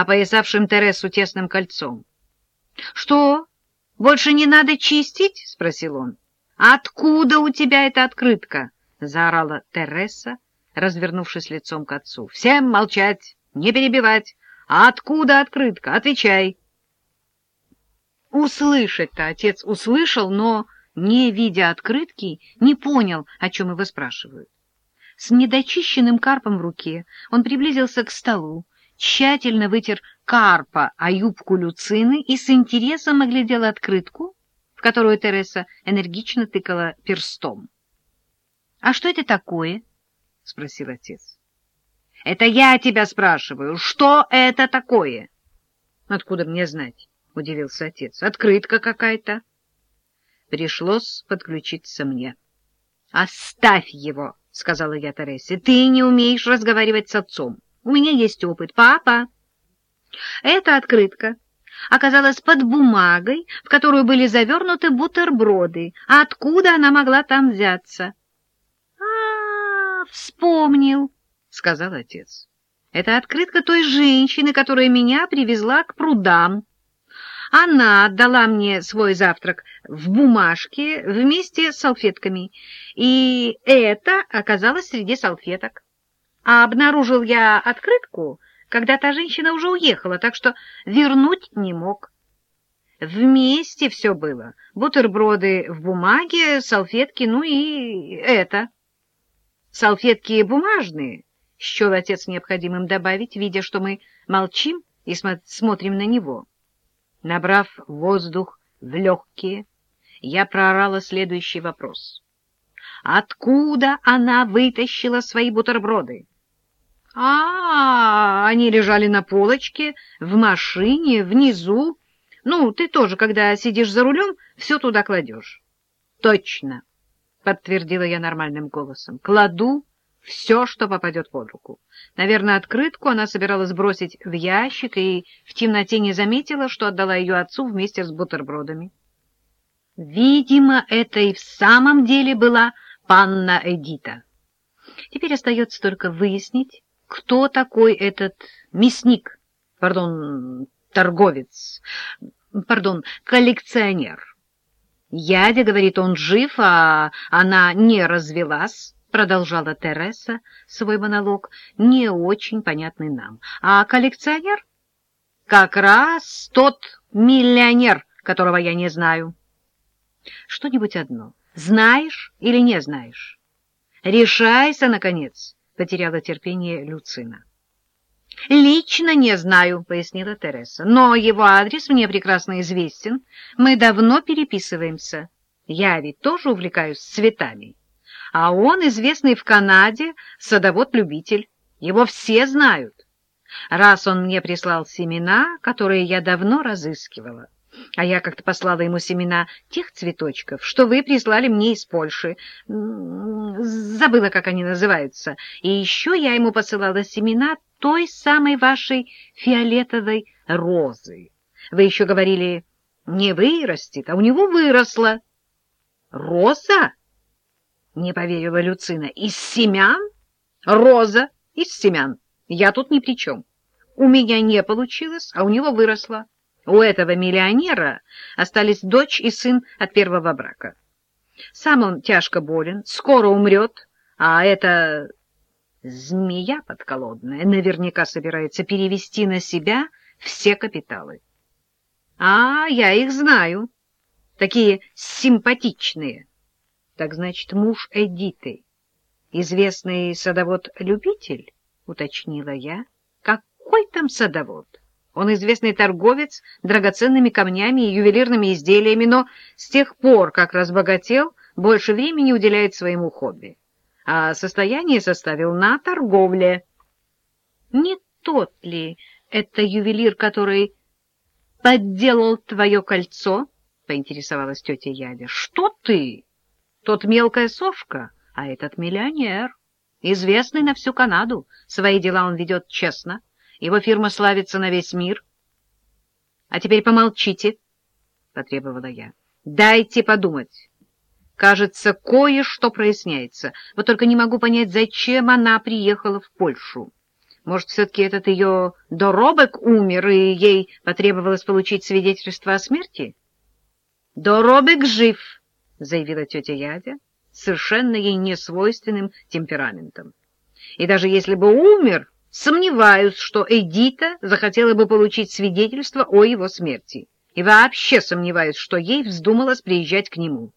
опоясавшим Тересу тесным кольцом. — Что, больше не надо чистить? — спросил он. — Откуда у тебя эта открытка? — заорала Тереса, развернувшись лицом к отцу. — Всем молчать, не перебивать. А откуда открытка? Отвечай. Услышать-то отец услышал, но, не видя открытки, не понял, о чем его спрашивают. С недочищенным карпом в руке он приблизился к столу, тщательно вытер карпа о юбку Люцины и с интересом оглядел открытку, в которую Тереса энергично тыкала перстом. — А что это такое? — спросил отец. — Это я тебя спрашиваю. Что это такое? — Откуда мне знать? — удивился отец. — Открытка какая-то. Пришлось подключиться мне. — Оставь его, — сказала я Тересе. — Ты не умеешь разговаривать с отцом. У меня есть опыт. Папа! Эта открытка оказалась под бумагой, в которую были завернуты бутерброды. А откуда она могла там взяться? — А, вспомнил, — сказал отец. — Это открытка той женщины, которая меня привезла к прудам. Она отдала мне свой завтрак в бумажке вместе с салфетками, и это оказалось среди салфеток. А обнаружил я открытку, когда та женщина уже уехала, так что вернуть не мог. Вместе все было. Бутерброды в бумаге, салфетки, ну и это. Салфетки бумажные, счел отец необходимым добавить, видя, что мы молчим и смо смотрим на него. Набрав воздух в легкие, я проорала следующий вопрос. Откуда она вытащила свои бутерброды? А, они лежали на полочке, в машине, внизу. Ну, ты тоже, когда сидишь за рулем, все туда кладешь. Точно, подтвердила я нормальным голосом. Кладу все, что попадет под руку. Наверное, открытку она собиралась бросить в ящик и в темноте не заметила, что отдала ее отцу вместе с бутербродами. Видимо, это и в самом деле была панна Эдита. Теперь остается только выяснить, кто такой этот мясник, пардон, торговец, пардон, коллекционер. Ядя, говорит, он жив, а она не развелась, продолжала Тереса свой монолог, не очень понятный нам. А коллекционер? Как раз тот миллионер, которого я не знаю. Что-нибудь одно. Знаешь или не знаешь? Решайся, наконец потеряла терпение Люцина. «Лично не знаю», — пояснила Тереса, — «но его адрес мне прекрасно известен. Мы давно переписываемся. Я ведь тоже увлекаюсь цветами. А он известный в Канаде садовод-любитель. Его все знают. Раз он мне прислал семена, которые я давно разыскивала, а я как-то послала ему семена тех цветочков, что вы прислали мне из Польши. Забыла, как они называются. И еще я ему посылала семена той самой вашей фиолетовой розы. Вы еще говорили, не вырастет, а у него выросла. Роза? Не поверила Люцина. Из семян? Роза из семян. Я тут ни при чем. У меня не получилось, а у него выросла. У этого миллионера остались дочь и сын от первого брака. Сам он тяжко болен, скоро умрет, а эта змея подколодная наверняка собирается перевести на себя все капиталы. А, я их знаю. Такие симпатичные. Так значит, муж Эдиты. Известный садовод-любитель, уточнила я. Какой там садовод? Он известный торговец драгоценными камнями и ювелирными изделиями, но с тех пор, как разбогател, больше времени уделяет своему хобби. А состояние составил на торговле. Не тот ли это ювелир, который подделал твое кольцо? — поинтересовалась тетя Ядя. — Что ты? Тот мелкая сошка, а этот миллионер. Известный на всю Канаду. Свои дела он ведет честно. — его фирма славится на весь мир. — А теперь помолчите, — потребовала я. — Дайте подумать. Кажется, кое-что проясняется. Вот только не могу понять, зачем она приехала в Польшу. Может, все-таки этот ее доробок умер, и ей потребовалось получить свидетельство о смерти? — Доробек жив, — заявила тетя Ядя, совершенно ей несвойственным темпераментом. И даже если бы умер, сомневаюсь, что Эдита захотела бы получить свидетельство о его смерти. И вообще сомневаюсь, что ей вздумалось приезжать к нему.